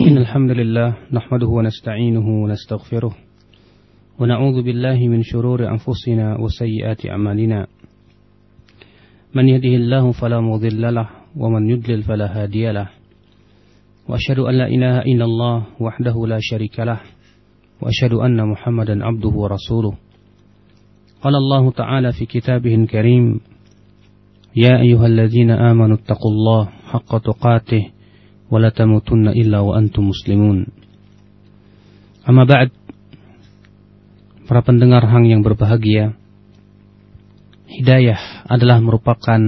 إن الحمد لله نحمده ونستعينه ونستغفره ونعوذ بالله من شرور أنفسنا وسيئات أعمالنا. من يهده الله فلا مضل له ومن يضلل فلا هادي له. وأشهد أن لا إله إلا الله وحده لا شريك له وأشهد أن محمدا عبده ورسوله. قال الله تعالى في كتابه الكريم يا أيها الذين آمنوا اتقوا الله حق تقاته ولا تموتن إلا وأنتم مسلمون أما بعد Para pendengar hang yang berbahagia Hidayah adalah merupakan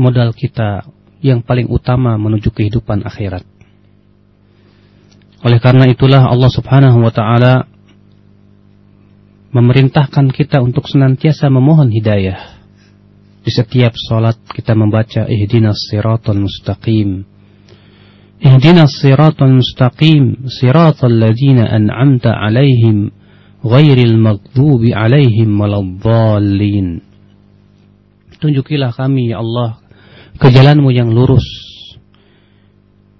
modal kita yang paling utama menuju kehidupan akhirat Oleh karena itulah Allah subhanahu wa ta'ala Memerintahkan kita untuk senantiasa memohon hidayah di setiap salat kita membaca ihdinas siratal mustaqim. Ihdinas siratal mustaqim, siratal ladzina an'amta 'alaihim ghairil maghdubi 'alaihim waladdallin. Tunjukilah kami ya Allah ke jalanmu yang lurus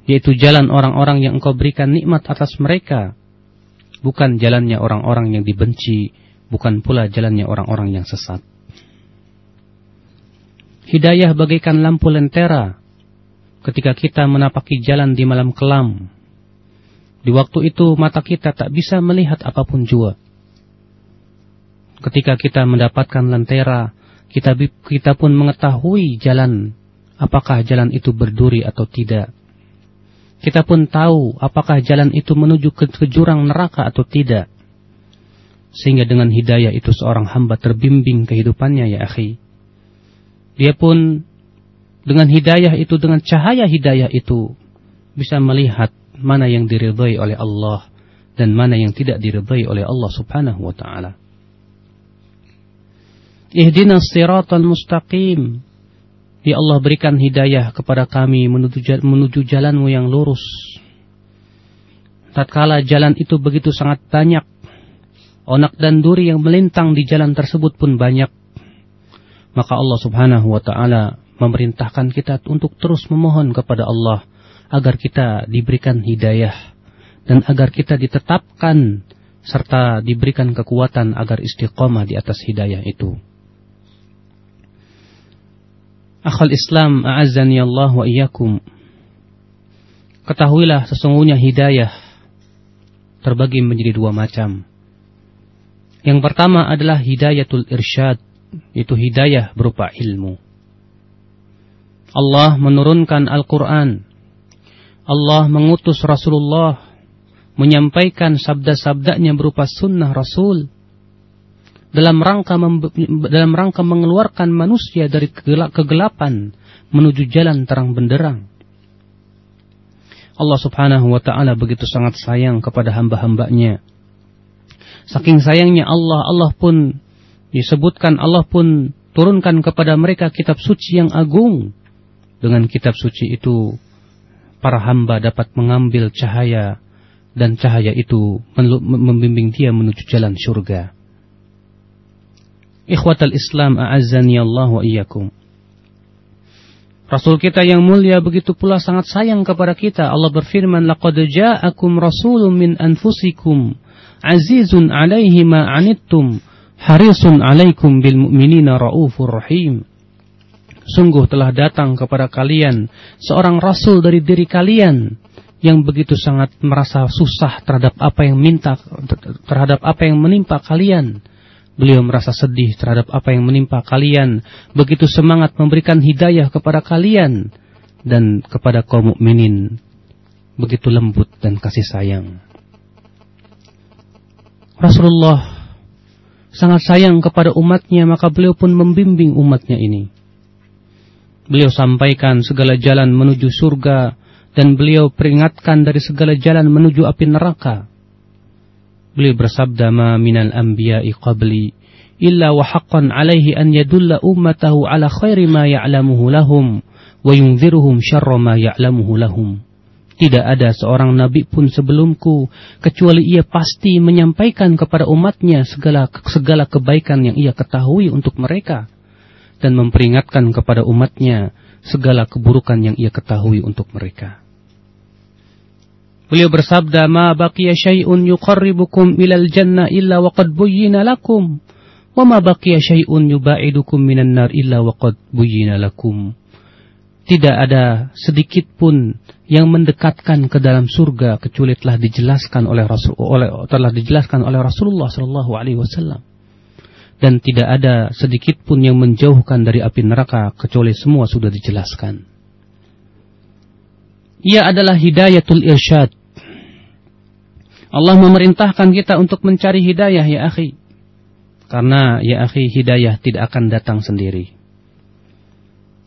yaitu jalan orang-orang yang engkau berikan nikmat atas mereka bukan jalannya orang-orang yang dibenci bukan pula jalannya orang-orang yang sesat Hidayah bagaikan lampu lentera ketika kita menapaki jalan di malam kelam. Di waktu itu mata kita tak bisa melihat apa pun jua. Ketika kita mendapatkan lentera, kita kita pun mengetahui jalan apakah jalan itu berduri atau tidak. Kita pun tahu apakah jalan itu menuju ke, ke jurang neraka atau tidak. Sehingga dengan hidayah itu seorang hamba terbimbing kehidupannya ya akhi dia pun dengan hidayah itu, dengan cahaya hidayah itu, bisa melihat mana yang diridhai oleh Allah dan mana yang tidak diridhai oleh Allah subhanahu wa ta'ala. Ihdinas siratal mustaqim. Ya Allah berikan hidayah kepada kami menuju, menuju jalanmu yang lurus. Tatkala jalan itu begitu sangat banyak, onak dan duri yang melintang di jalan tersebut pun banyak maka Allah Subhanahu wa taala memerintahkan kita untuk terus memohon kepada Allah agar kita diberikan hidayah dan agar kita ditetapkan serta diberikan kekuatan agar istiqomah di atas hidayah itu. Akhal Islam a'azzani Allah wa iyyakum. Ketahuilah sesungguhnya hidayah terbagi menjadi dua macam. Yang pertama adalah hidayatul irsyad itu hidayah berupa ilmu. Allah menurunkan Al-Quran. Allah mengutus Rasulullah menyampaikan sabda-sabdanya berupa sunnah Rasul dalam rangka dalam rangka mengeluarkan manusia dari kegelapan menuju jalan terang benderang. Allah Subhanahu wa taala begitu sangat sayang kepada hamba-hambanya. Saking sayangnya Allah, Allah pun disebutkan Allah pun turunkan kepada mereka kitab suci yang agung. Dengan kitab suci itu para hamba dapat mengambil cahaya dan cahaya itu membimbing dia menuju jalan surga. Ikhwatal Islam a'azzani Allah wa iyyakum. Rasul kita yang mulia begitu pula sangat sayang kepada kita. Allah berfirman, "Laqad ja'akum rasulun min anfusikum azizun 'alaihi ma 'anittum harisun alaikum bil mu'minina raufur rahim. Sungguh telah datang kepada kalian seorang rasul dari diri kalian yang begitu sangat merasa susah terhadap apa yang minta terhadap apa yang menimpa kalian. Beliau merasa sedih terhadap apa yang menimpa kalian, begitu semangat memberikan hidayah kepada kalian dan kepada kaum mukminin. Begitu lembut dan kasih sayang. Rasulullah sangat sayang kepada umatnya, maka beliau pun membimbing umatnya ini. Beliau sampaikan segala jalan menuju surga dan beliau peringatkan dari segala jalan menuju api neraka. Beliau bersabda, "Ma minal anbiya'i qabli illa wa haqqan 'alaihi an yadulla ummatahu 'ala khairi ma ya'lamuhu lahum wa yunziruhum syarra ma ya'lamuhu lahum." Tidak ada seorang nabi pun sebelumku kecuali ia pasti menyampaikan kepada umatnya segala segala kebaikan yang ia ketahui untuk mereka dan memperingatkan kepada umatnya segala keburukan yang ia ketahui untuk mereka. Beliau bersabda, "Ma baqiya syai'un yuqarribukum ilal jannah illa waqad buyyina lakum, wa ma baqiya syai'un yubaidukum minan nar illa waqad buyyina lakum." Tidak ada sedikit pun yang mendekatkan ke dalam surga kecuali telah dijelaskan oleh Rasul oleh telah dijelaskan oleh Rasulullah sallallahu alaihi wasallam. Dan tidak ada sedikit pun yang menjauhkan dari api neraka kecuali semua sudah dijelaskan. Ia adalah hidayatul irsyad. Allah memerintahkan kita untuk mencari hidayah ya akhi. Karena ya akhi hidayah tidak akan datang sendiri.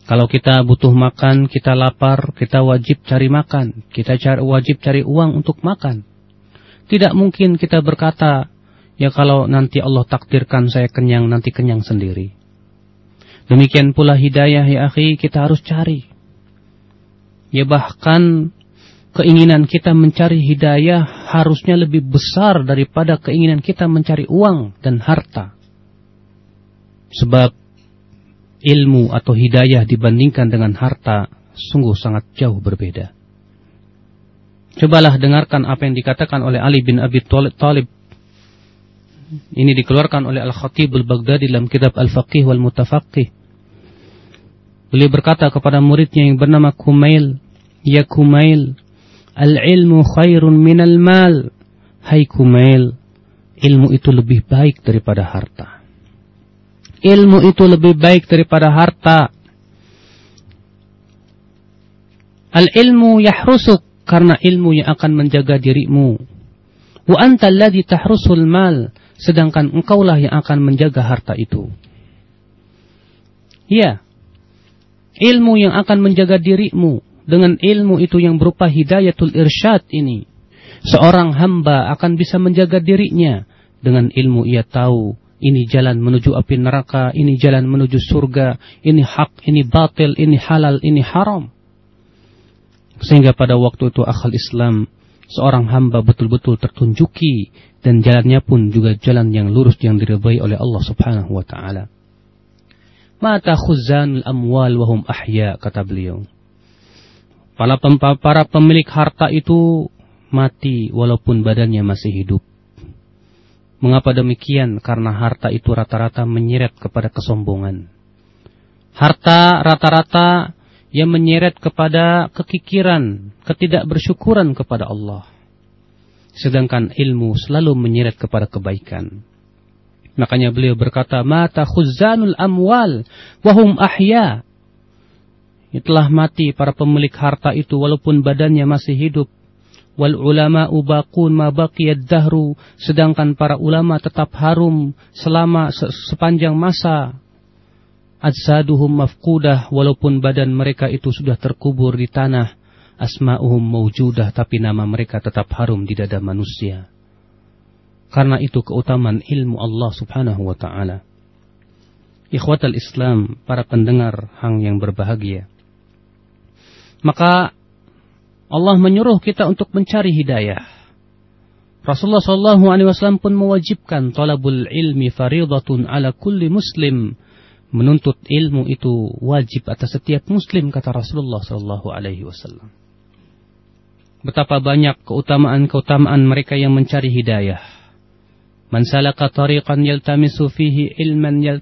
Kalau kita butuh makan, kita lapar, kita wajib cari makan. Kita cari, wajib cari uang untuk makan. Tidak mungkin kita berkata, ya kalau nanti Allah takdirkan saya kenyang, nanti kenyang sendiri. Demikian pula hidayah ya akhi, kita harus cari. Ya bahkan keinginan kita mencari hidayah harusnya lebih besar daripada keinginan kita mencari uang dan harta. Sebab ilmu atau hidayah dibandingkan dengan harta sungguh sangat jauh berbeda. Cobalah dengarkan apa yang dikatakan oleh Ali bin Abi Thalib. Ini dikeluarkan oleh Al-Khatib Al-Baghdadi dalam kitab Al-Faqih wal Mutafaqih. Beliau berkata kepada muridnya yang bernama Kumail, "Ya Kumail, al-ilmu khairun minal mal." Hai Kumail, ilmu itu lebih baik daripada harta. Ilmu itu lebih baik daripada harta. Al-ilmu yahrusuk karena ilmu yang akan menjaga dirimu. Wa anta alladhi tahrusul mal sedangkan engkaulah yang akan menjaga harta itu. Ya, ilmu yang akan menjaga dirimu dengan ilmu itu yang berupa hidayatul irsyad ini. Seorang hamba akan bisa menjaga dirinya dengan ilmu ia tahu ini jalan menuju api neraka, ini jalan menuju surga, ini hak, ini batil, ini halal, ini haram. Sehingga pada waktu itu akal Islam, seorang hamba betul-betul tertunjuki dan jalannya pun juga jalan yang lurus yang diridhai oleh Allah Subhanahu wa taala. Mata khuzanul amwal wahum ahya, kata beliau. Para, para pemilik harta itu mati walaupun badannya masih hidup. Mengapa demikian? Karena harta itu rata-rata menyeret kepada kesombongan. Harta rata-rata yang menyeret kepada kekikiran, ketidakbersyukuran kepada Allah. Sedangkan ilmu selalu menyeret kepada kebaikan. Makanya beliau berkata, Mata khuzanul amwal, wahum ahya. Telah mati para pemilik harta itu walaupun badannya masih hidup. Wal ulama ubakun ma baqiyad dahru. Sedangkan para ulama tetap harum selama sepanjang masa. Adsaduhum mafkudah walaupun badan mereka itu sudah terkubur di tanah. Asma'uhum mawjudah tapi nama mereka tetap harum di dada manusia. Karena itu keutamaan ilmu Allah subhanahu wa ta'ala. Ikhwatal Islam, para pendengar hang yang berbahagia. Maka Allah menyuruh kita untuk mencari hidayah. Rasulullah Wasallam pun mewajibkan talabul ilmi faridatun ala kulli muslim. Menuntut ilmu itu wajib atas setiap muslim kata Rasulullah Shallallahu Alaihi Wasallam. Betapa banyak keutamaan-keutamaan mereka yang mencari hidayah. Man salaka tariqan yaltamisu fihi ilman yal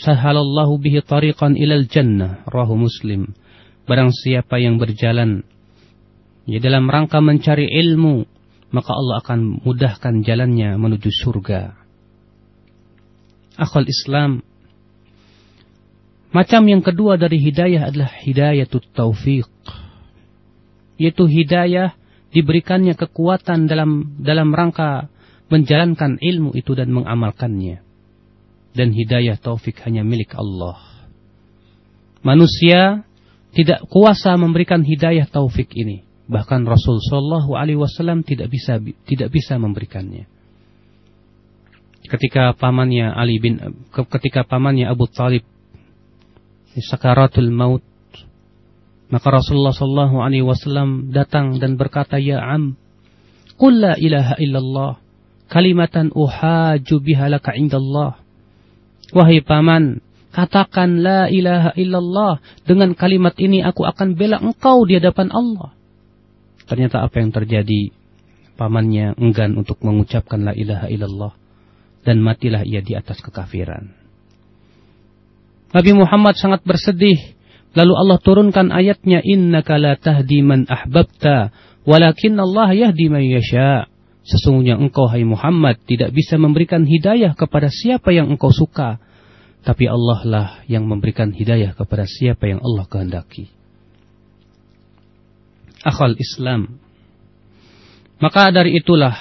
sahalallahu bihi tariqan ilal jannah. Rahu muslim. Barang siapa yang berjalan ya dalam rangka mencari ilmu, maka Allah akan mudahkan jalannya menuju surga. Akal Islam. Macam yang kedua dari hidayah adalah hidayah taufiq. Yaitu hidayah diberikannya kekuatan dalam dalam rangka menjalankan ilmu itu dan mengamalkannya. Dan hidayah taufik hanya milik Allah. Manusia tidak kuasa memberikan hidayah taufik ini. Bahkan Rasul Shallallahu Alaihi Wasallam tidak bisa tidak bisa memberikannya. Ketika pamannya Ali bin ketika pamannya Abu Talib sakaratul maut maka Rasulullah Shallallahu Alaihi Wasallam datang dan berkata ya am Qul la ilaha illallah kalimatan uhaju biha laka indallah. Wahai paman, katakan la ilaha illallah. Dengan kalimat ini aku akan bela engkau di hadapan Allah. Ternyata apa yang terjadi? Pamannya enggan untuk mengucapkan la ilaha illallah dan matilah ia di atas kekafiran. Nabi Muhammad sangat bersedih. Lalu Allah turunkan ayatnya innaka la tahdi man ahbabta walakin Allah yahdi man yasha. Sesungguhnya engkau hai Muhammad tidak bisa memberikan hidayah kepada siapa yang engkau suka, tapi Allah lah yang memberikan hidayah kepada siapa yang Allah kehendaki. Akhal Islam. Maka dari itulah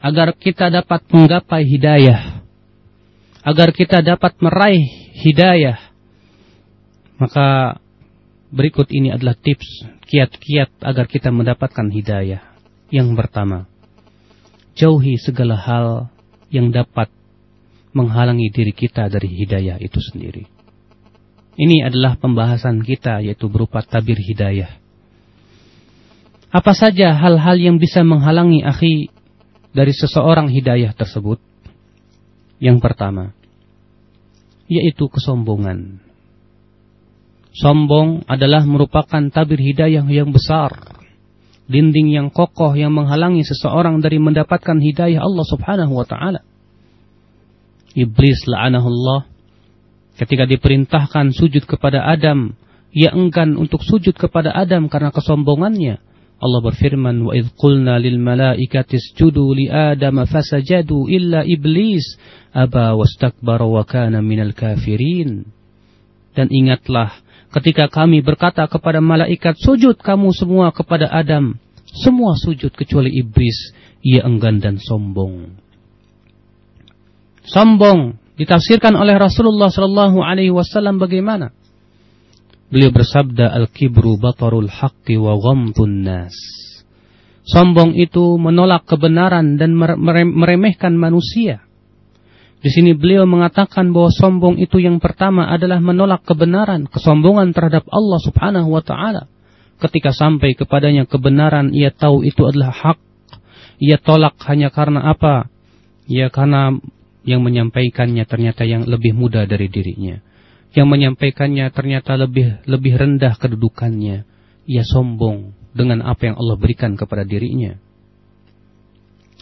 agar kita dapat menggapai hidayah, agar kita dapat meraih hidayah, maka berikut ini adalah tips kiat-kiat agar kita mendapatkan hidayah. Yang pertama, jauhi segala hal yang dapat menghalangi diri kita dari hidayah itu sendiri. Ini adalah pembahasan kita yaitu berupa tabir hidayah. Apa saja hal-hal yang bisa menghalangi akhi dari seseorang hidayah tersebut? Yang pertama, yaitu kesombongan. Sombong adalah merupakan tabir hidayah yang besar. Dinding yang kokoh yang menghalangi seseorang dari mendapatkan hidayah Allah subhanahu wa ta'ala. Iblis la'anahullah. Ketika diperintahkan sujud kepada Adam, ia enggan untuk sujud kepada Adam karena kesombongannya. Allah berfirman, "Wa idh qulna lil malaikati isjudu li Adam fasajadu illa iblis aba wastakbara wa kana minal kafirin." Dan ingatlah ketika kami berkata kepada malaikat, "Sujud kamu semua kepada Adam." Semua sujud kecuali iblis, ia enggan dan sombong. Sombong ditafsirkan oleh Rasulullah sallallahu alaihi wasallam bagaimana? Beliau bersabda al-kibru batarul haqqi wa ghamtun nas. Sombong itu menolak kebenaran dan meremehkan manusia. Di sini beliau mengatakan bahwa sombong itu yang pertama adalah menolak kebenaran, kesombongan terhadap Allah Subhanahu wa taala. Ketika sampai kepadanya kebenaran, ia tahu itu adalah hak. Ia tolak hanya karena apa? Ya karena yang menyampaikannya ternyata yang lebih muda dari dirinya yang menyampaikannya ternyata lebih lebih rendah kedudukannya. Ia sombong dengan apa yang Allah berikan kepada dirinya.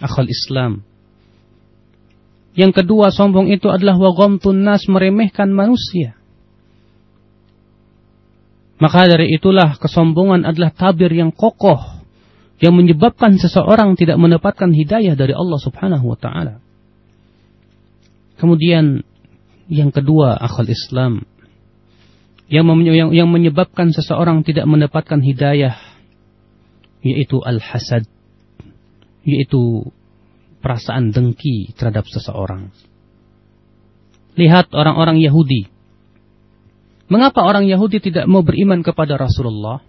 Akal Islam. Yang kedua sombong itu adalah wagomtun nas meremehkan manusia. Maka dari itulah kesombongan adalah tabir yang kokoh yang menyebabkan seseorang tidak mendapatkan hidayah dari Allah Subhanahu wa taala. Kemudian yang kedua, akal Islam. Yang, yang menyebabkan seseorang tidak mendapatkan hidayah. Yaitu al-hasad. Yaitu perasaan dengki terhadap seseorang. Lihat orang-orang Yahudi. Mengapa orang Yahudi tidak mau beriman kepada Rasulullah?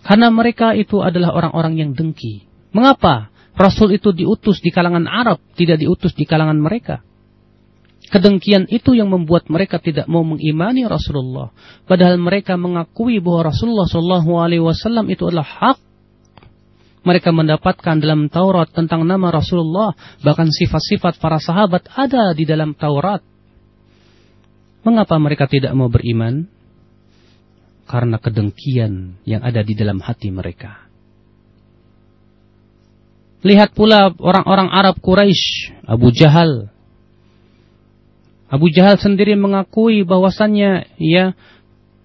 Karena mereka itu adalah orang-orang yang dengki. Mengapa Rasul itu diutus di kalangan Arab, tidak diutus di kalangan mereka? Kedengkian itu yang membuat mereka tidak mau mengimani Rasulullah. Padahal mereka mengakui bahwa Rasulullah Shallallahu Alaihi Wasallam itu adalah hak. Mereka mendapatkan dalam Taurat tentang nama Rasulullah, bahkan sifat-sifat para sahabat ada di dalam Taurat. Mengapa mereka tidak mau beriman? Karena kedengkian yang ada di dalam hati mereka. Lihat pula orang-orang Arab Quraisy, Abu Jahal, Abu Jahal sendiri mengakui bahwasannya ya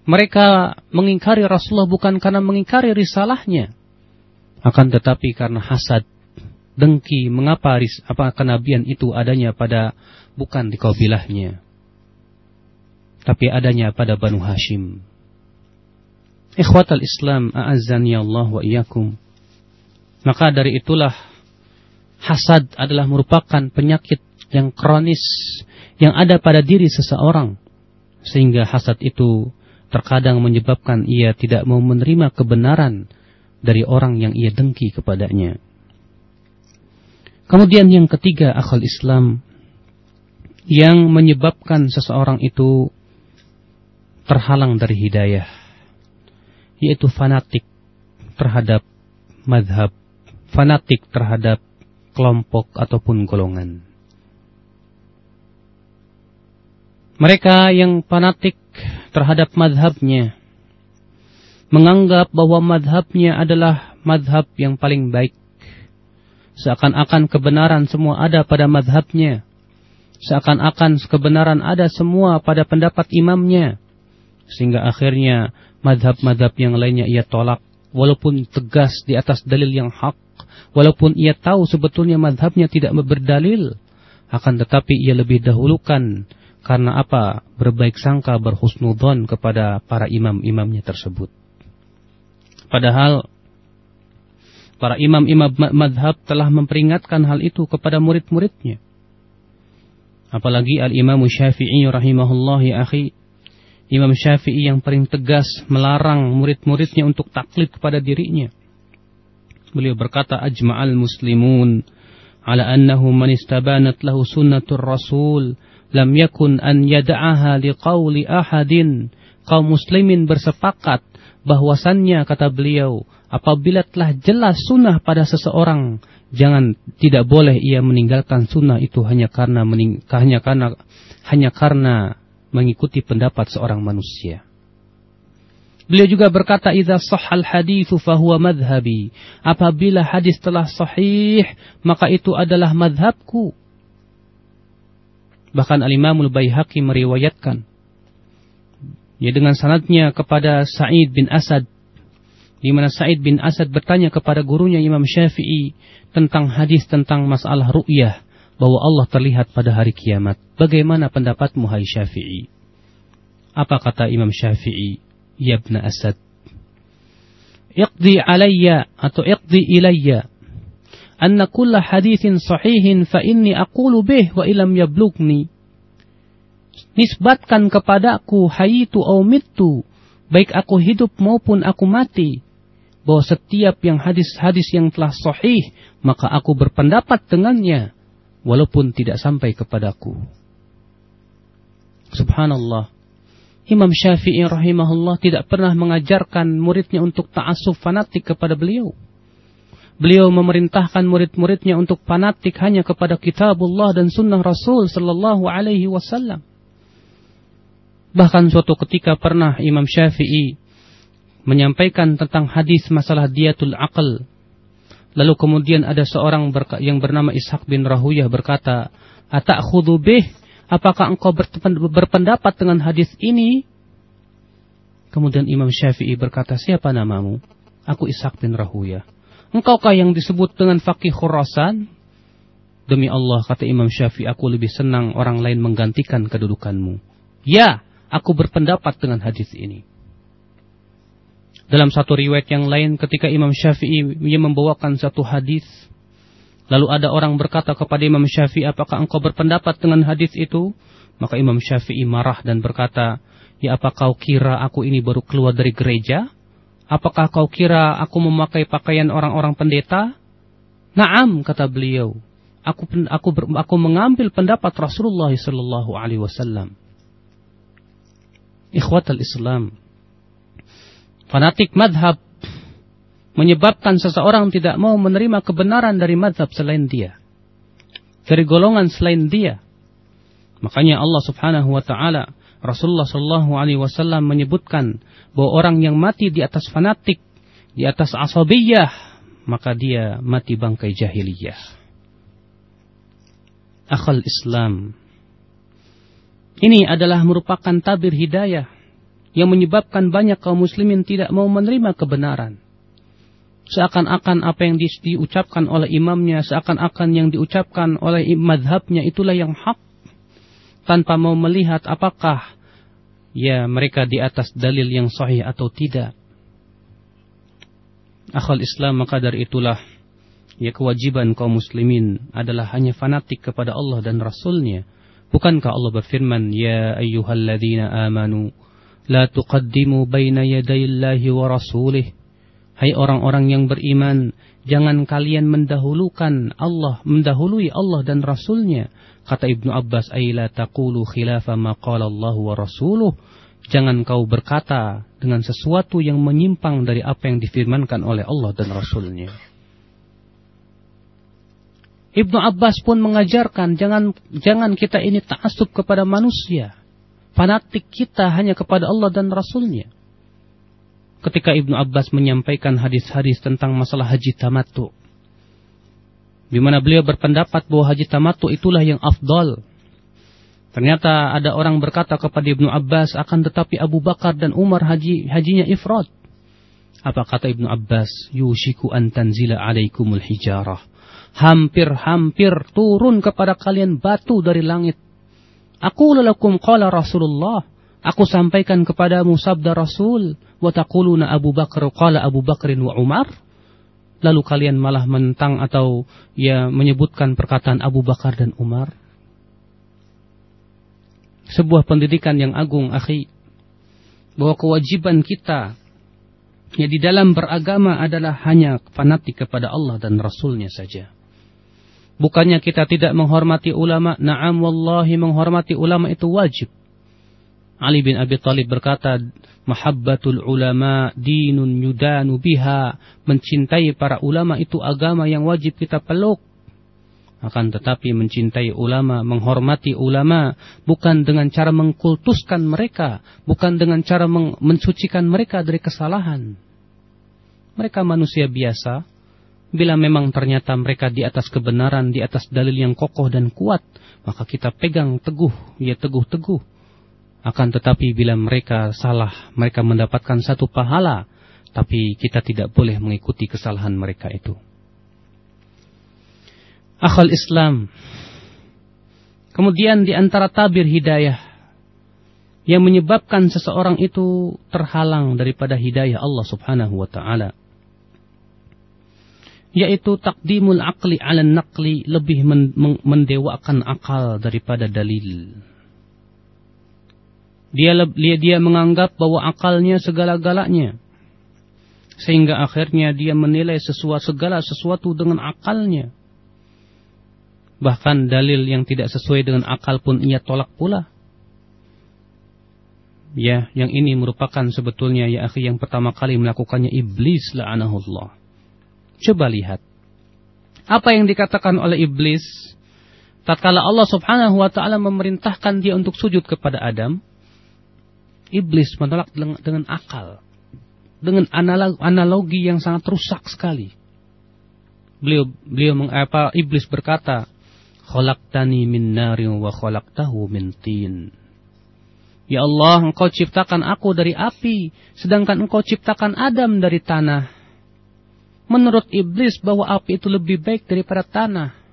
mereka mengingkari Rasulullah bukan karena mengingkari risalahnya akan tetapi karena hasad dengki mengapa ris, apa kenabian itu adanya pada bukan di kabilahnya tapi adanya pada Banu Hashim. Ikhwatal Islam a'azzani Allah wa iyyakum. Maka dari itulah hasad adalah merupakan penyakit yang kronis yang ada pada diri seseorang sehingga hasad itu terkadang menyebabkan ia tidak mau menerima kebenaran dari orang yang ia dengki kepadanya. Kemudian yang ketiga akal Islam yang menyebabkan seseorang itu terhalang dari hidayah yaitu fanatik terhadap madhab, fanatik terhadap kelompok ataupun golongan. Mereka yang fanatik terhadap madhabnya. menganggap bahwa madhabnya adalah madhab yang paling baik. Seakan-akan kebenaran semua ada pada madhabnya. Seakan-akan kebenaran ada semua pada pendapat imamnya. Sehingga akhirnya madhab-madhab yang lainnya ia tolak. Walaupun tegas di atas dalil yang hak. Walaupun ia tahu sebetulnya madhabnya tidak berdalil. Akan tetapi ia lebih dahulukan. Karena apa? Berbaik sangka berhusnudon kepada para imam-imamnya tersebut. Padahal para imam-imam madhab telah memperingatkan hal itu kepada murid-muridnya. Apalagi al-imam syafi'i rahimahullah ya akhi. Imam syafi'i yang paling tegas melarang murid-muridnya untuk taklid kepada dirinya. Beliau berkata ajma'al muslimun ala annahu man istabanat lahu sunnatur rasul lam yakun an yada'aha liqauli ahadin. Kaum muslimin bersepakat bahwasannya kata beliau apabila telah jelas sunnah pada seseorang jangan tidak boleh ia meninggalkan sunnah itu hanya karena mening, hanya karena hanya karena mengikuti pendapat seorang manusia. Beliau juga berkata, "Idza sahhal haditsu fahuwa madhhabi." Apabila hadis telah sahih, maka itu adalah madhabku. Bahkan Al-Imam Al-Baihaqi meriwayatkan ya dengan sanadnya kepada Sa'id bin Asad di mana Sa'id bin Asad bertanya kepada gurunya Imam Syafi'i tentang hadis tentang masalah ru'yah bahwa Allah terlihat pada hari kiamat. Bagaimana pendapatmu hai Syafi'i? Apa kata Imam Syafi'i? Ya Asad. Iqdi alayya atau iqdi ilayya anna kulla hadithin sahihin fa inni aqulu bih wa ilam yablugni nisbatkan kepadaku hayitu au mitu, baik aku hidup maupun aku mati, bahwa setiap yang hadis-hadis yang telah sahih, maka aku berpendapat dengannya, walaupun tidak sampai kepadaku. Subhanallah. Imam Syafi'i rahimahullah tidak pernah mengajarkan muridnya untuk ta'asuf fanatik kepada beliau. Beliau memerintahkan murid-muridnya untuk fanatik hanya kepada kitabullah dan sunnah Rasul sallallahu alaihi wasallam. Bahkan suatu ketika pernah Imam Syafi'i menyampaikan tentang hadis masalah diatul akal. Lalu kemudian ada seorang yang bernama Ishaq bin Rahuyah berkata, Ata'khudhu bih, apakah engkau berpendapat dengan hadis ini? Kemudian Imam Syafi'i berkata, siapa namamu? Aku Ishaq bin Rahuyah. Engkaukah yang disebut dengan fakih khurasan? Demi Allah, kata Imam Syafi'i, aku lebih senang orang lain menggantikan kedudukanmu. Ya, Aku berpendapat dengan hadis ini. Dalam satu riwayat yang lain ketika Imam Syafi'i membawakan satu hadis, lalu ada orang berkata kepada Imam Syafi'i, "Apakah engkau berpendapat dengan hadis itu?" Maka Imam Syafi'i marah dan berkata, "Ya apa kau kira aku ini baru keluar dari gereja? Apakah kau kira aku memakai pakaian orang-orang pendeta?" "Na'am," kata beliau. Aku aku aku mengambil pendapat Rasulullah sallallahu alaihi wasallam ikhwatal Islam. Fanatik madhab menyebabkan seseorang tidak mau menerima kebenaran dari madhab selain dia. Dari golongan selain dia. Makanya Allah subhanahu wa ta'ala Rasulullah sallallahu alaihi wasallam menyebutkan bahwa orang yang mati di atas fanatik, di atas asabiyah, maka dia mati bangkai jahiliyah. Akhal Islam ini adalah merupakan tabir hidayah yang menyebabkan banyak kaum muslimin tidak mau menerima kebenaran. Seakan-akan apa yang di, diucapkan oleh imamnya, seakan-akan yang diucapkan oleh madhabnya itulah yang hak. Tanpa mau melihat apakah ya mereka di atas dalil yang sahih atau tidak. Akhal Islam maka dari itulah ya kewajiban kaum muslimin adalah hanya fanatik kepada Allah dan Rasulnya Bukankah Allah berfirman, Ya ayyuhalladzina amanu, La tuqaddimu baina yadayillahi wa rasulih. Hai orang-orang yang beriman, jangan kalian mendahulukan Allah, mendahului Allah dan Rasulnya. Kata Ibnu Abbas, Ayla taqulu khilafa ma qala Allah wa rasuluh. Jangan kau berkata dengan sesuatu yang menyimpang dari apa yang difirmankan oleh Allah dan Rasulnya. Ibnu Abbas pun mengajarkan jangan jangan kita ini ta'assub kepada manusia. Fanatik kita hanya kepada Allah dan Rasulnya. ketika Ibnu Abbas menyampaikan hadis-hadis tentang masalah haji tamattu. Di mana beliau berpendapat bahwa haji tamattu itulah yang afdal. Ternyata ada orang berkata kepada Ibnu Abbas akan tetapi Abu Bakar dan Umar haji hajinya ifrad. Apa kata Ibnu Abbas? Yushiku an tanzila alaikumul hijarah. Hampir-hampir turun kepada kalian batu dari langit. Aku lalakum qala Rasulullah. Aku sampaikan kepadamu sabda Rasul. Wa taquluna Abu Bakar qala Abu Bakrin wa Umar. Lalu kalian malah mentang atau ya menyebutkan perkataan Abu Bakar dan Umar. Sebuah pendidikan yang agung, akhi. Bahwa kewajiban kita ya di dalam beragama adalah hanya fanatik kepada Allah dan Rasulnya saja. Bukannya kita tidak menghormati ulama, na'am wallahi menghormati ulama itu wajib. Ali bin Abi Thalib berkata, Mahabbatul ulama dinun yudanu biha. Mencintai para ulama itu agama yang wajib kita peluk. Akan tetapi mencintai ulama, menghormati ulama, bukan dengan cara mengkultuskan mereka, bukan dengan cara mensucikan mereka dari kesalahan. Mereka manusia biasa, Bila memang ternyata mereka di atas kebenaran, di atas dalil yang kokoh dan kuat, maka kita pegang teguh, ya teguh-teguh. Akan tetapi bila mereka salah, mereka mendapatkan satu pahala, tapi kita tidak boleh mengikuti kesalahan mereka itu. Akhal Islam. Kemudian di antara tabir hidayah yang menyebabkan seseorang itu terhalang daripada hidayah Allah Subhanahu wa taala yaitu takdimul akli ala nakli lebih mendewakan akal daripada dalil. Dia dia menganggap bahwa akalnya segala-galanya. Sehingga akhirnya dia menilai sesuatu segala sesuatu dengan akalnya. Bahkan dalil yang tidak sesuai dengan akal pun ia tolak pula. Ya, yang ini merupakan sebetulnya ya akhi yang pertama kali melakukannya iblis la'anahullah. Coba lihat. Apa yang dikatakan oleh iblis tatkala Allah Subhanahu wa taala memerintahkan dia untuk sujud kepada Adam, iblis menolak dengan, akal. Dengan analogi yang sangat rusak sekali. Beliau beliau apa iblis berkata, "Khalaqtani min narin wa khalaqtahu min tin." Ya Allah, engkau ciptakan aku dari api, sedangkan engkau ciptakan Adam dari tanah menurut iblis bahwa api itu lebih baik daripada tanah.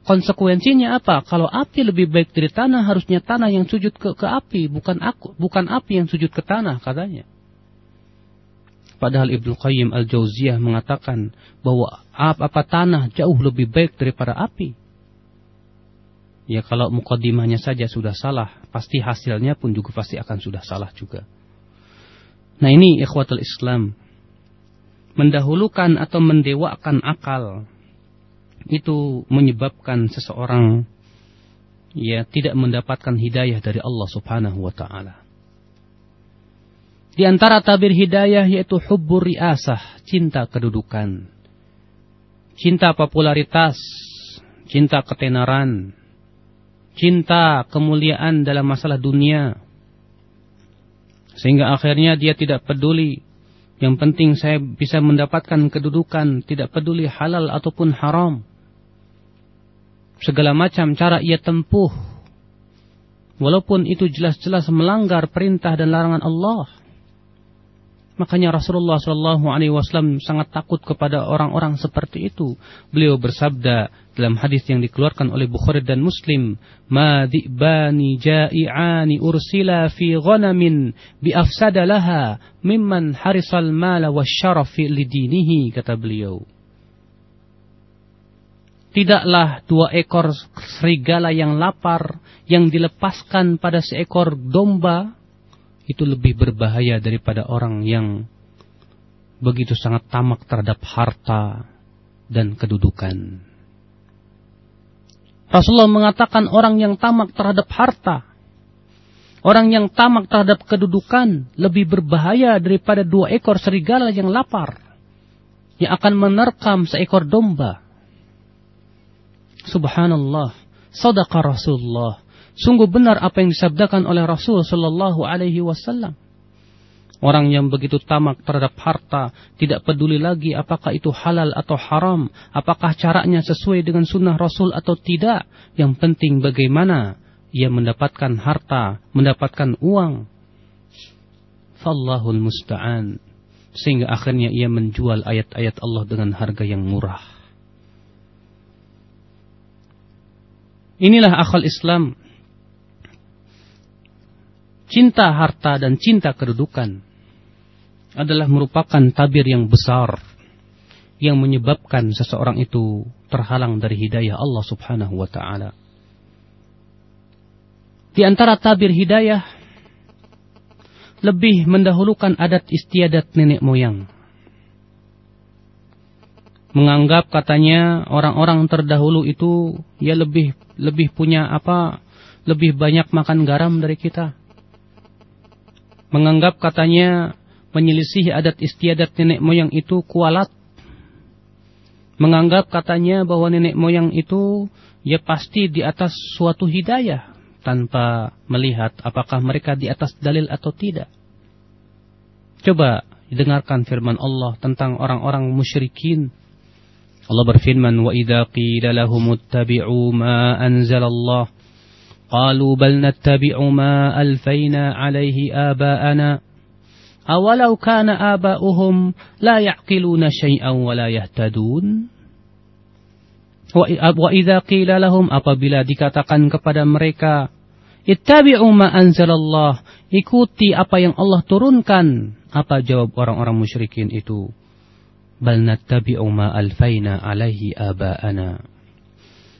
Konsekuensinya apa? Kalau api lebih baik dari tanah, harusnya tanah yang sujud ke, ke api, bukan aku, bukan api yang sujud ke tanah, katanya. Padahal Ibnu Qayyim Al-Jauziyah mengatakan bahwa apa, apa tanah jauh lebih baik daripada api. Ya kalau mukadimahnya saja sudah salah, pasti hasilnya pun juga pasti akan sudah salah juga. Nah ini ikhwatul Islam mendahulukan atau mendewakan akal itu menyebabkan seseorang ya tidak mendapatkan hidayah dari Allah Subhanahu wa taala. Di antara tabir hidayah yaitu hubbur riasah, cinta kedudukan. Cinta popularitas, cinta ketenaran, cinta kemuliaan dalam masalah dunia. Sehingga akhirnya dia tidak peduli yang penting saya bisa mendapatkan kedudukan, tidak peduli halal ataupun haram. Segala macam cara ia tempuh. Walaupun itu jelas-jelas melanggar perintah dan larangan Allah. Makanya Rasulullah Shallallahu Alaihi Wasallam sangat takut kepada orang-orang seperti itu. Beliau bersabda dalam hadis yang dikeluarkan oleh Bukhari dan Muslim, "Ma dhi'bani ja'i'ani ursila fi ghanamin bi afsada laha mimman harisal mala wasyarafi lidinihi," kata beliau. Tidaklah dua ekor serigala yang lapar yang dilepaskan pada seekor domba itu lebih berbahaya daripada orang yang begitu sangat tamak terhadap harta dan kedudukan. Rasulullah mengatakan orang yang tamak terhadap harta, orang yang tamak terhadap kedudukan lebih berbahaya daripada dua ekor serigala yang lapar yang akan menerkam seekor domba. Subhanallah, sadaqa Rasulullah Sungguh benar apa yang disabdakan oleh Rasul Shallallahu Alaihi Wasallam. Orang yang begitu tamak terhadap harta, tidak peduli lagi apakah itu halal atau haram, apakah caranya sesuai dengan sunnah Rasul atau tidak. Yang penting bagaimana ia mendapatkan harta, mendapatkan uang. Fallahul musta'an. Sehingga akhirnya ia menjual ayat-ayat Allah dengan harga yang murah. Inilah akal Islam. Cinta harta dan cinta kedudukan adalah merupakan tabir yang besar yang menyebabkan seseorang itu terhalang dari hidayah Allah Subhanahu wa taala. Di antara tabir hidayah lebih mendahulukan adat istiadat nenek moyang. Menganggap katanya orang-orang terdahulu itu ya lebih lebih punya apa? Lebih banyak makan garam dari kita. Menganggap katanya menyelisih adat istiadat nenek moyang itu kualat. Menganggap katanya bahwa nenek moyang itu ya pasti di atas suatu hidayah tanpa melihat apakah mereka di atas dalil atau tidak. Coba dengarkan firman Allah tentang orang-orang musyrikin. Allah berfirman, "Wa idza qila lahum ittabi'u ma anzalallah, qalu bal nattabi'u ma alfayna 'alaihi aba'ana." awalau kana aba'uhum la ya'qiluna syai'an wa la yahtadun. Wa idza qila lahum apabila dikatakan kepada mereka ittabi'u ma anzalallah. Ikuti apa yang Allah turunkan. Apa jawab orang-orang musyrikin itu bal nattabi'u ma alfaina alaihi aba'ana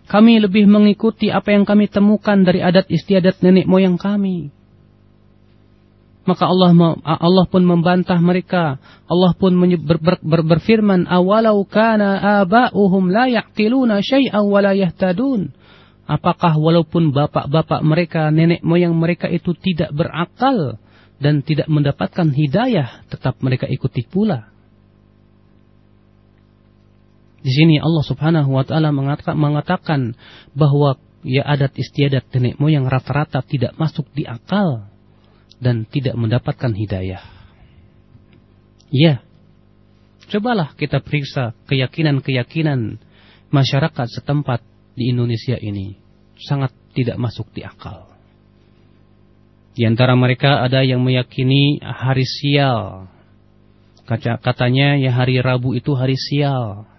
kami lebih mengikuti apa yang kami temukan dari adat istiadat nenek moyang kami maka Allah Allah pun membantah mereka. Allah pun ber, ber, ber, berfirman, "Awalau kana aba'uhum la yaqiluna syai'an wa la yahtadun." Apakah walaupun bapak-bapak mereka, nenek moyang mereka itu tidak berakal dan tidak mendapatkan hidayah, tetap mereka ikuti pula. Di sini Allah Subhanahu wa taala mengatakan, bahwa ya adat istiadat nenek moyang rata-rata tidak masuk di akal dan tidak mendapatkan hidayah. Ya, cobalah kita periksa keyakinan-keyakinan masyarakat setempat di Indonesia ini. Sangat tidak masuk di akal. Di antara mereka ada yang meyakini hari sial. Katanya ya hari Rabu itu hari sial.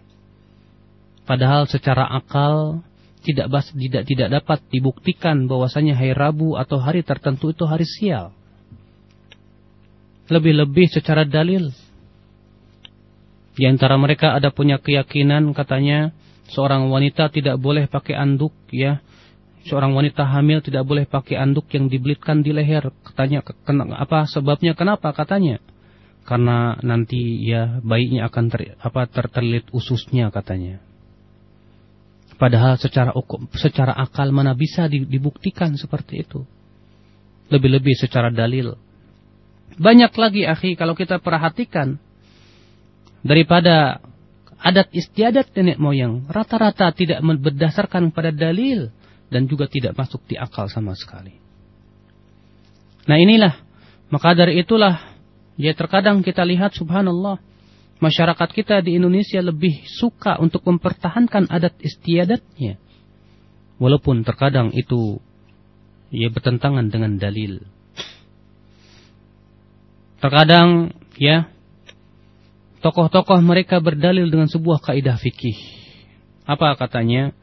Padahal secara akal tidak tidak tidak dapat dibuktikan bahwasanya hari Rabu atau hari tertentu itu hari sial. Lebih-lebih secara dalil. Di antara mereka ada punya keyakinan katanya seorang wanita tidak boleh pakai anduk ya. Seorang wanita hamil tidak boleh pakai anduk yang dibelitkan di leher. Katanya apa sebabnya kenapa katanya? Karena nanti ya bayinya akan ter, apa tertelit ususnya katanya. Padahal secara secara akal mana bisa dibuktikan seperti itu. Lebih-lebih secara dalil. Banyak lagi akhi kalau kita perhatikan daripada adat istiadat nenek moyang rata-rata tidak berdasarkan pada dalil dan juga tidak masuk di akal sama sekali. Nah inilah maka dari itulah ya terkadang kita lihat subhanallah masyarakat kita di Indonesia lebih suka untuk mempertahankan adat istiadatnya walaupun terkadang itu ya bertentangan dengan dalil. Terkadang ya tokoh-tokoh mereka berdalil dengan sebuah kaidah fikih. Apa katanya?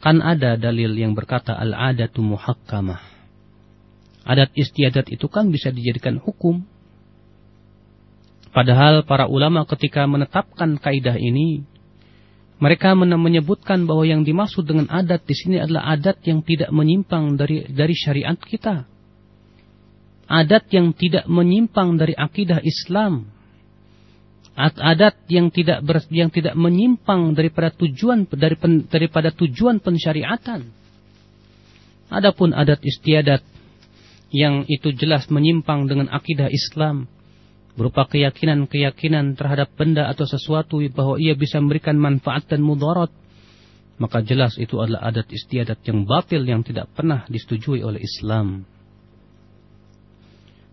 Kan ada dalil yang berkata al-adatu muhakkamah. Adat istiadat itu kan bisa dijadikan hukum. Padahal para ulama ketika menetapkan kaidah ini, mereka menyebutkan bahwa yang dimaksud dengan adat di sini adalah adat yang tidak menyimpang dari dari syariat kita adat yang tidak menyimpang dari akidah Islam, adat yang tidak ber, yang tidak menyimpang daripada tujuan dari daripada tujuan pensyariatan. Adapun adat istiadat yang itu jelas menyimpang dengan akidah Islam berupa keyakinan-keyakinan terhadap benda atau sesuatu bahwa ia bisa memberikan manfaat dan mudarat maka jelas itu adalah adat istiadat yang batil yang tidak pernah disetujui oleh Islam.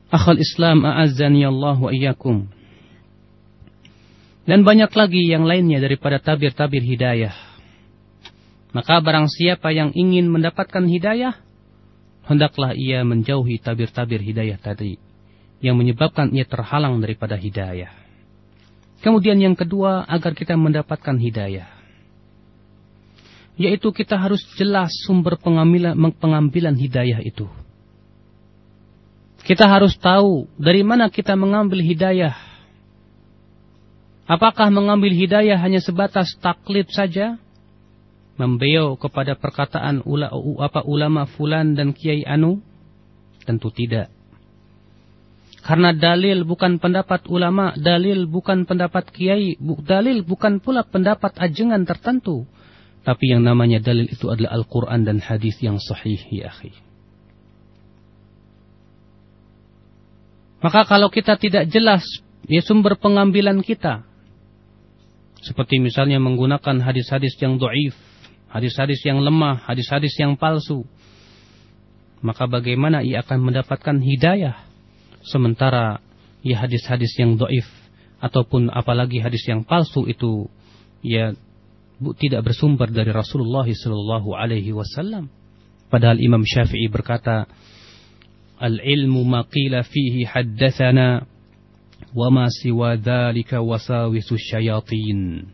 Akhal Islam a'azzani Allah wa iyyakum. Dan banyak lagi yang lainnya daripada tabir-tabir hidayah. Maka barang siapa yang ingin mendapatkan hidayah, hendaklah ia menjauhi tabir-tabir hidayah tadi. Yang menyebabkan ia terhalang daripada hidayah. Kemudian yang kedua, agar kita mendapatkan hidayah. Yaitu kita harus jelas sumber pengambilan, pengambilan hidayah itu. Kita harus tahu dari mana kita mengambil hidayah. Apakah mengambil hidayah hanya sebatas taklid saja? Membeo kepada perkataan ula, apa ulama fulan dan kiai anu? Tentu tidak. Karena dalil bukan pendapat ulama, dalil bukan pendapat kiai, dalil bukan pula pendapat ajengan tertentu. Tapi yang namanya dalil itu adalah Al-Quran dan hadis yang sahih, ya akhi. Maka kalau kita tidak jelas ya sumber pengambilan kita, seperti misalnya menggunakan hadis-hadis yang doif, hadis-hadis yang lemah, hadis-hadis yang palsu, maka bagaimana ia akan mendapatkan hidayah sementara ya hadis-hadis yang doif ataupun apalagi hadis yang palsu itu ya tidak bersumber dari Rasulullah Sallallahu Alaihi Wasallam. Padahal Imam Syafi'i berkata, Al-ilmu maqila fihi haddathana wa ma siwa dhalika wasawisu syayatin.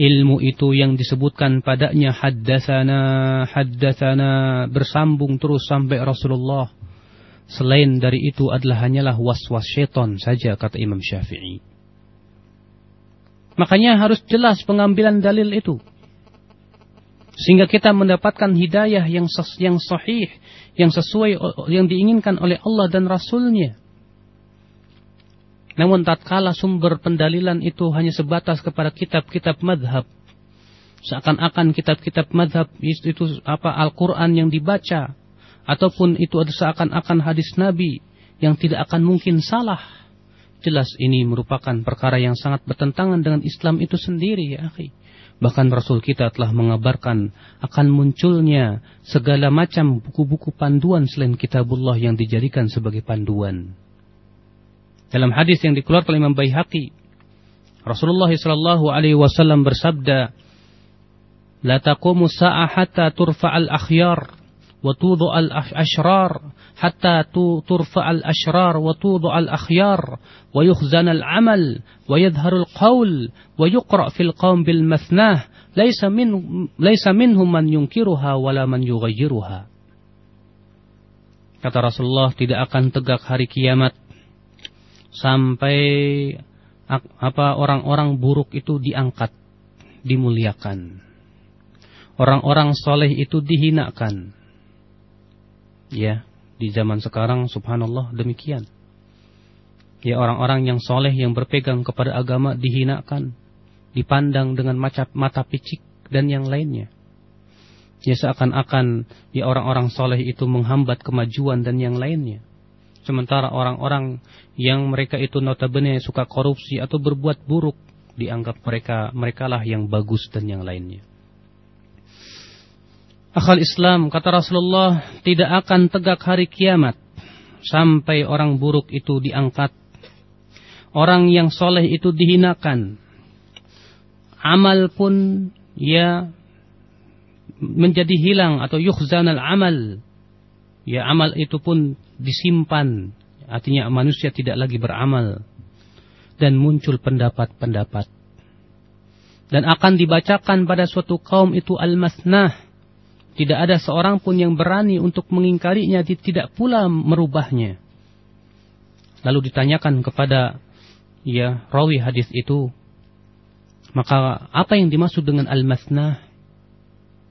Ilmu itu yang disebutkan padanya haddathana, haddathana, bersambung terus sampai Rasulullah. Selain dari itu adalah hanyalah was-was syaitan saja kata Imam Syafi'i. Makanya harus jelas pengambilan dalil itu. Sehingga kita mendapatkan hidayah yang yang sahih, yang sesuai yang diinginkan oleh Allah dan Rasulnya. Namun tatkala sumber pendalilan itu hanya sebatas kepada kitab-kitab madhab. Seakan-akan kitab-kitab madhab itu apa Al-Quran yang dibaca. Ataupun itu ada seakan-akan hadis Nabi yang tidak akan mungkin salah. Jelas ini merupakan perkara yang sangat bertentangan dengan Islam itu sendiri ya akhi. Bahkan Rasul kita telah mengabarkan akan munculnya segala macam buku-buku panduan selain kitabullah yang dijadikan sebagai panduan. Dalam hadis yang dikeluarkan oleh Imam Baihaqi, Rasulullah sallallahu alaihi wasallam bersabda, "La taqumu sa'ah hatta turfa'al akhyar wa tudha'al ashrar حتى ترفع الأشرار وتوضع الأخيار ويخزن العمل ويظهر القول ويقرأ في القوم بالمثناه ليس, من ليس منهم من ينكرها ولا من يغيرها Kata Rasulullah tidak akan tegak hari kiamat sampai apa orang-orang buruk itu diangkat, dimuliakan. Orang-orang soleh itu dihinakan. Ya, di zaman sekarang subhanallah demikian. Ya orang-orang yang soleh yang berpegang kepada agama dihinakan, dipandang dengan mata, mata picik dan yang lainnya. Ya seakan-akan ya orang-orang soleh itu menghambat kemajuan dan yang lainnya. Sementara orang-orang yang mereka itu notabene suka korupsi atau berbuat buruk dianggap mereka merekalah yang bagus dan yang lainnya. Akal Islam, kata Rasulullah, tidak akan tegak hari kiamat sampai orang buruk itu diangkat. Orang yang soleh itu dihinakan. Amal pun ya menjadi hilang atau yukhzanal amal. Ya amal itu pun disimpan. Artinya manusia tidak lagi beramal. Dan muncul pendapat-pendapat. Dan akan dibacakan pada suatu kaum itu al-masnah tidak ada seorang pun yang berani untuk mengingkarinya, tidak pula merubahnya. Lalu ditanyakan kepada ya rawi hadis itu, maka apa yang dimaksud dengan al-masnah?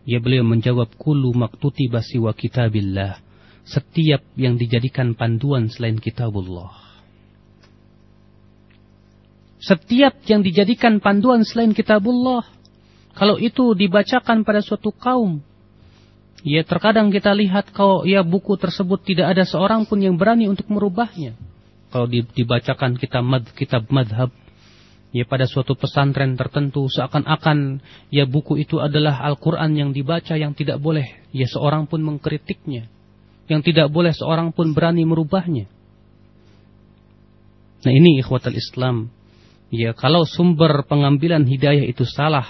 Ya beliau menjawab kullu maktuti basi wa kitabillah. Setiap yang dijadikan panduan selain kitabullah. Setiap yang dijadikan panduan selain kitabullah. Kalau itu dibacakan pada suatu kaum, Ya terkadang kita lihat kalau ya buku tersebut tidak ada seorang pun yang berani untuk merubahnya. Kalau dibacakan kitab mad, kitab madhab, ya pada suatu pesantren tertentu seakan-akan ya buku itu adalah Al-Quran yang dibaca yang tidak boleh ya seorang pun mengkritiknya. Yang tidak boleh seorang pun berani merubahnya. Nah ini ikhwatal Islam. Ya kalau sumber pengambilan hidayah itu salah,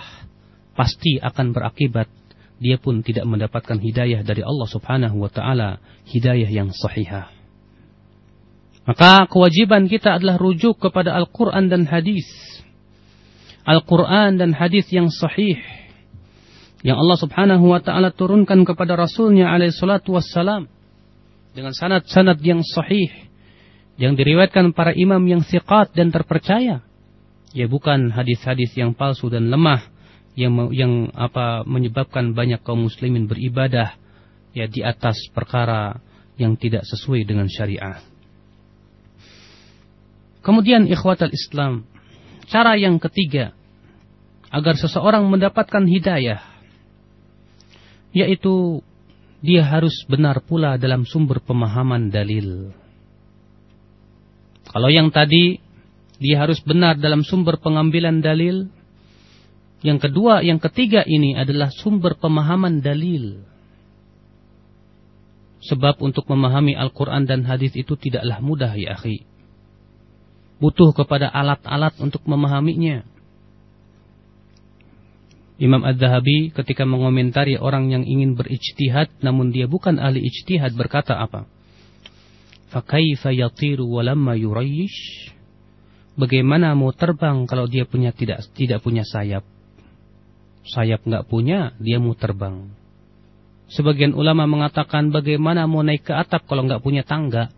pasti akan berakibat dia pun tidak mendapatkan hidayah dari Allah Subhanahu wa taala, hidayah yang sahihah. Maka kewajiban kita adalah rujuk kepada Al-Qur'an dan hadis. Al-Qur'an dan hadis yang sahih yang Allah Subhanahu wa taala turunkan kepada Rasulnya alaihi salatu wassalam dengan sanad-sanad yang sahih yang diriwayatkan para imam yang siqat dan terpercaya. Ya bukan hadis-hadis yang palsu dan lemah yang yang apa menyebabkan banyak kaum muslimin beribadah ya di atas perkara yang tidak sesuai dengan syariah. Kemudian ikhwatal Islam, cara yang ketiga agar seseorang mendapatkan hidayah yaitu dia harus benar pula dalam sumber pemahaman dalil. Kalau yang tadi dia harus benar dalam sumber pengambilan dalil, yang kedua, yang ketiga ini adalah sumber pemahaman dalil. Sebab untuk memahami Al-Quran dan hadis itu tidaklah mudah ya akhi. Butuh kepada alat-alat untuk memahaminya. Imam Ad-Zahabi ketika mengomentari orang yang ingin berijtihad namun dia bukan ahli ijtihad berkata apa? Fakaifa yatiru walamma? Bagaimana mau terbang kalau dia punya tidak tidak punya sayap? Sayap nggak punya, dia mau terbang. Sebagian ulama mengatakan bagaimana mau naik ke atap kalau nggak punya tangga.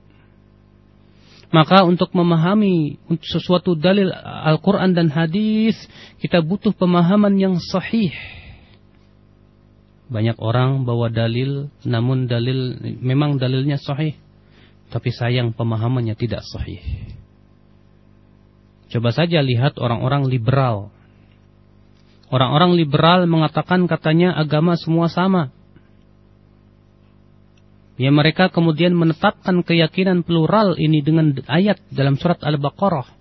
Maka untuk memahami sesuatu dalil Al-Quran dan hadis, kita butuh pemahaman yang sahih. Banyak orang bawa dalil, namun dalil memang dalilnya sahih, tapi sayang pemahamannya tidak sahih. Coba saja lihat orang-orang liberal. Orang-orang liberal mengatakan katanya agama semua sama. Ya mereka kemudian menetapkan keyakinan plural ini dengan ayat dalam surat Al-Baqarah.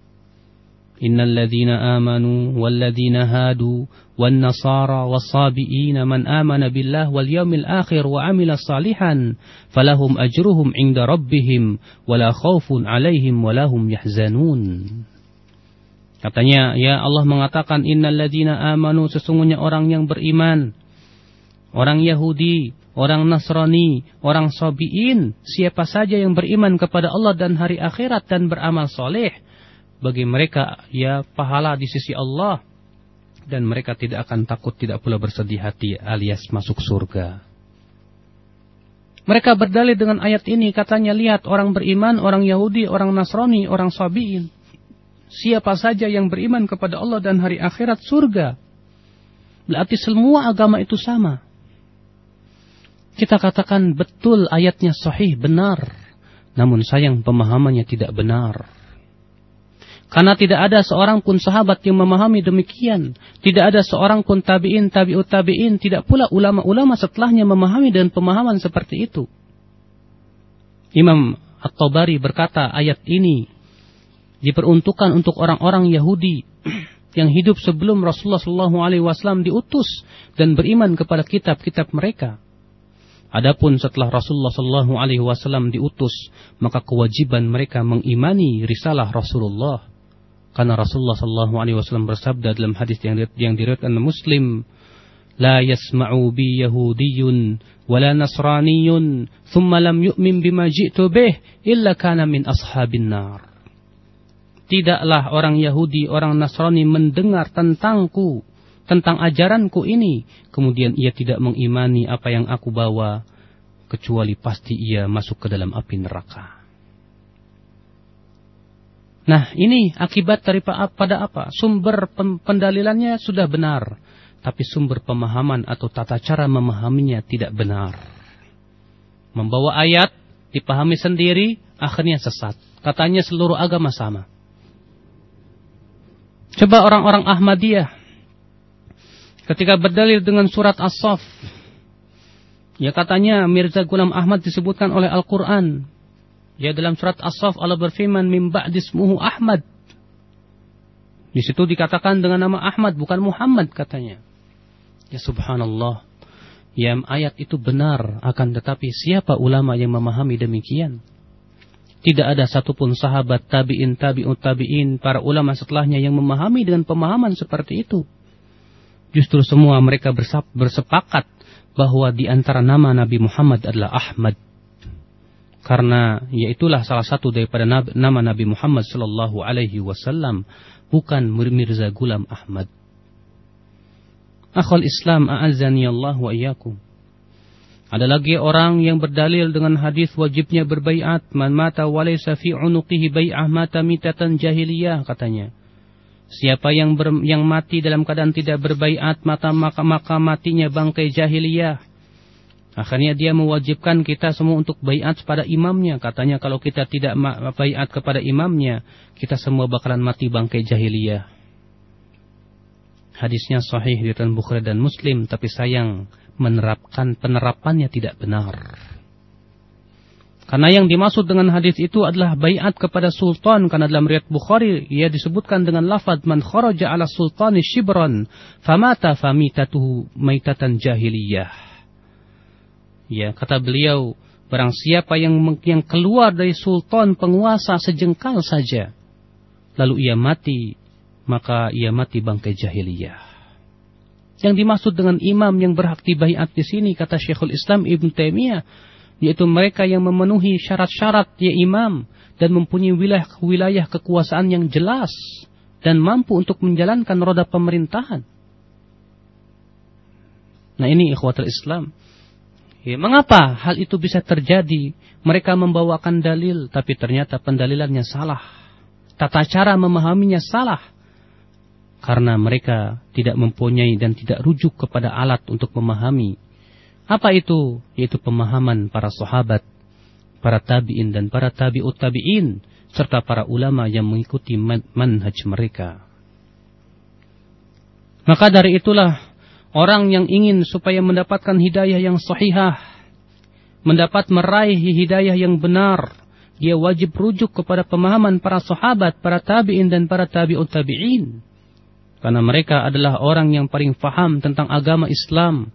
Innal ladzina amanu wal ladzina hadu wan nasara was-sabiina man amana billah wal yawmil akhir wa amila salihan falahum ajruhum inda rabbihim wala khaufun alaihim wala hum yahzanun. Katanya ya Allah mengatakan innal ladzina amanu sesungguhnya orang yang beriman orang Yahudi orang Nasrani, orang Sobiin, siapa saja yang beriman kepada Allah dan hari akhirat dan beramal soleh, bagi mereka ya pahala di sisi Allah dan mereka tidak akan takut tidak pula bersedih hati alias masuk surga. Mereka berdalil dengan ayat ini katanya lihat orang beriman, orang Yahudi, orang Nasrani, orang Sabiin. Siapa saja yang beriman kepada Allah dan hari akhirat surga. Berarti semua agama itu sama kita katakan betul ayatnya sahih, benar. Namun sayang pemahamannya tidak benar. Karena tidak ada seorang pun sahabat yang memahami demikian. Tidak ada seorang pun tabi'in, tabi'ut tabi'in. Tidak pula ulama-ulama setelahnya memahami dan pemahaman seperti itu. Imam At-Tabari berkata ayat ini diperuntukkan untuk orang-orang Yahudi yang hidup sebelum Rasulullah SAW diutus dan beriman kepada kitab-kitab mereka. Adapun setelah Rasulullah Shallallahu Alaihi Wasallam diutus, maka kewajiban mereka mengimani risalah Rasulullah. Karena Rasulullah Shallallahu Alaihi Wasallam bersabda dalam hadis yang yang diriwayatkan Muslim, لا يسمع بي يهودي ولا نصراني ثم لم يؤمن بما جئت به إلا كان من أصحاب النار Tidaklah orang Yahudi, orang Nasrani mendengar tentangku tentang ajaranku ini. Kemudian ia tidak mengimani apa yang aku bawa. Kecuali pasti ia masuk ke dalam api neraka. Nah ini akibat daripada apa? Sumber pendalilannya sudah benar. Tapi sumber pemahaman atau tata cara memahaminya tidak benar. Membawa ayat, dipahami sendiri, akhirnya sesat. Katanya seluruh agama sama. Coba orang-orang Ahmadiyah ketika berdalil dengan surat As-Saff. Ya katanya Mirza Ghulam Ahmad disebutkan oleh Al-Quran. Ya dalam surat As-Saff Allah berfirman min ba'dismuhu Ahmad. Di situ dikatakan dengan nama Ahmad bukan Muhammad katanya. Ya subhanallah. Ya ayat itu benar akan tetapi siapa ulama yang memahami demikian? Tidak ada satupun sahabat tabi'in, tabi'ut tabi'in, para ulama setelahnya yang memahami dengan pemahaman seperti itu. Justru semua mereka bersepakat bahwa di antara nama Nabi Muhammad adalah Ahmad. Karena yaitulah salah satu daripada nama Nabi Muhammad sallallahu alaihi wasallam, bukan Mirza Gulam Ahmad. Akhul Islam a'azzani Allah wa iyyakum. Ada lagi orang yang berdalil dengan hadis wajibnya berbaiat man mata walaysa fi unuqihi bai'ah mata mitatan jahiliyah katanya. Siapa yang ber, yang mati dalam keadaan tidak berbaiat mata maka, maka matinya bangkai jahiliyah. Akhirnya dia mewajibkan kita semua untuk baiat kepada imamnya. Katanya kalau kita tidak baiat kepada imamnya, kita semua bakalan mati bangkai jahiliyah. Hadisnya sahih di Bukhari dan Muslim, tapi sayang menerapkan penerapannya tidak benar. Karena yang dimaksud dengan hadis itu adalah bayat kepada sultan karena dalam riwayat Bukhari ia disebutkan dengan lafaz man kharaja ala sultani shibran famata famitatuhu maitatan jahiliyah. Ya, kata beliau barang siapa yang yang keluar dari sultan penguasa sejengkal saja lalu ia mati maka ia mati bangkai jahiliyah. Yang dimaksud dengan imam yang berhak dibaiat di sini kata Syekhul Islam Ibn Taimiyah yaitu mereka yang memenuhi syarat-syarat ya imam dan mempunyai wilayah wilayah kekuasaan yang jelas dan mampu untuk menjalankan roda pemerintahan. Nah ini ikhwatul Islam. Ya, mengapa hal itu bisa terjadi? Mereka membawakan dalil, tapi ternyata pendalilannya salah. Tata cara memahaminya salah karena mereka tidak mempunyai dan tidak rujuk kepada alat untuk memahami. Apa itu? Yaitu pemahaman para sahabat, para tabi'in dan para tabi'ut tabi'in, serta para ulama yang mengikuti manhaj mereka. Maka dari itulah orang yang ingin supaya mendapatkan hidayah yang sahihah, mendapat meraih hidayah yang benar, dia wajib rujuk kepada pemahaman para sahabat, para tabi'in dan para tabi'ut tabi'in. Karena mereka adalah orang yang paling faham tentang agama Islam.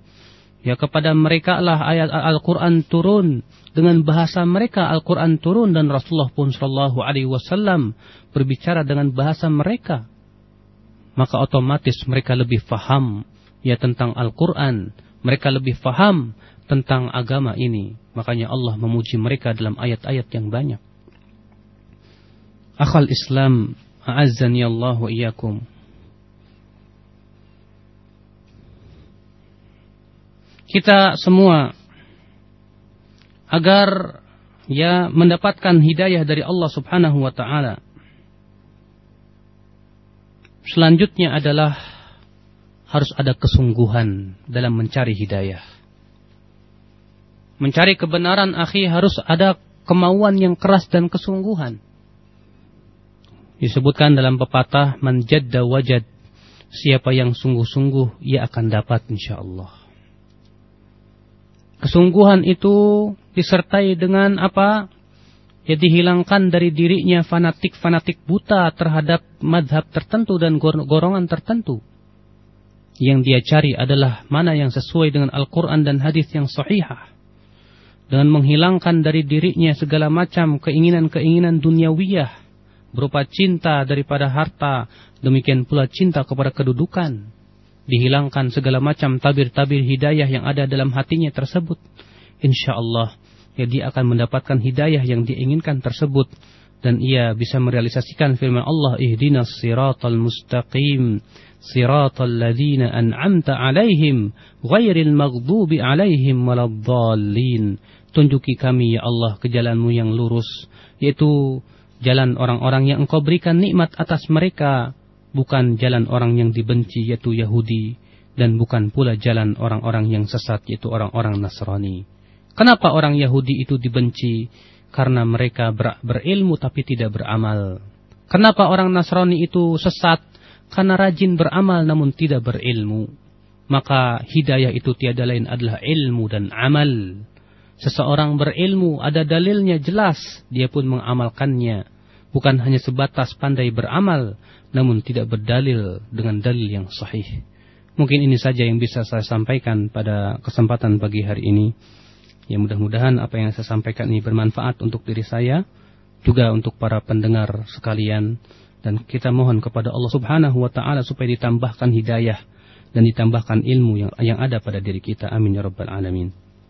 Ya kepada mereka lah ayat Al-Quran turun. Dengan bahasa mereka Al-Quran turun dan Rasulullah pun Shallallahu Alaihi Wasallam berbicara dengan bahasa mereka. Maka otomatis mereka lebih faham ya tentang Al-Quran. Mereka lebih faham tentang agama ini. Makanya Allah memuji mereka dalam ayat-ayat yang banyak. Akhal Islam, a'azzani Allah wa iyyakum. Kita semua agar ya mendapatkan hidayah dari Allah Subhanahu wa taala. Selanjutnya adalah harus ada kesungguhan dalam mencari hidayah. Mencari kebenaran akhi harus ada kemauan yang keras dan kesungguhan. Disebutkan dalam pepatah man jadda wajad. Siapa yang sungguh-sungguh ia akan dapat insyaallah. Kesungguhan itu disertai dengan apa? Ya dihilangkan dari dirinya fanatik-fanatik buta terhadap madhab tertentu dan golongan tertentu. Yang dia cari adalah mana yang sesuai dengan Al-Quran dan hadis yang sahihah. Dengan menghilangkan dari dirinya segala macam keinginan-keinginan duniawiyah. Berupa cinta daripada harta. Demikian pula cinta kepada kedudukan dihilangkan segala macam tabir-tabir hidayah yang ada dalam hatinya tersebut. Insya Allah, ya dia akan mendapatkan hidayah yang diinginkan tersebut. Dan ia bisa merealisasikan firman Allah, Ihdinas siratal mustaqim, siratal ladhina an'amta alaihim, ghairil maghdubi alaihim waladhalin. Tunjuki kami ya Allah ke jalanmu yang lurus, yaitu jalan orang-orang yang engkau berikan nikmat atas mereka, bukan jalan orang yang dibenci yaitu Yahudi dan bukan pula jalan orang-orang yang sesat yaitu orang-orang Nasrani. Kenapa orang Yahudi itu dibenci? Karena mereka ber berilmu tapi tidak beramal. Kenapa orang Nasrani itu sesat? Karena rajin beramal namun tidak berilmu. Maka hidayah itu tiada lain adalah ilmu dan amal. Seseorang berilmu ada dalilnya jelas, dia pun mengamalkannya. Bukan hanya sebatas pandai beramal, namun tidak berdalil dengan dalil yang sahih. Mungkin ini saja yang bisa saya sampaikan pada kesempatan pagi hari ini. Ya mudah-mudahan apa yang saya sampaikan ini bermanfaat untuk diri saya juga untuk para pendengar sekalian dan kita mohon kepada Allah Subhanahu wa taala supaya ditambahkan hidayah dan ditambahkan ilmu yang yang ada pada diri kita. Amin ya rabbal alamin.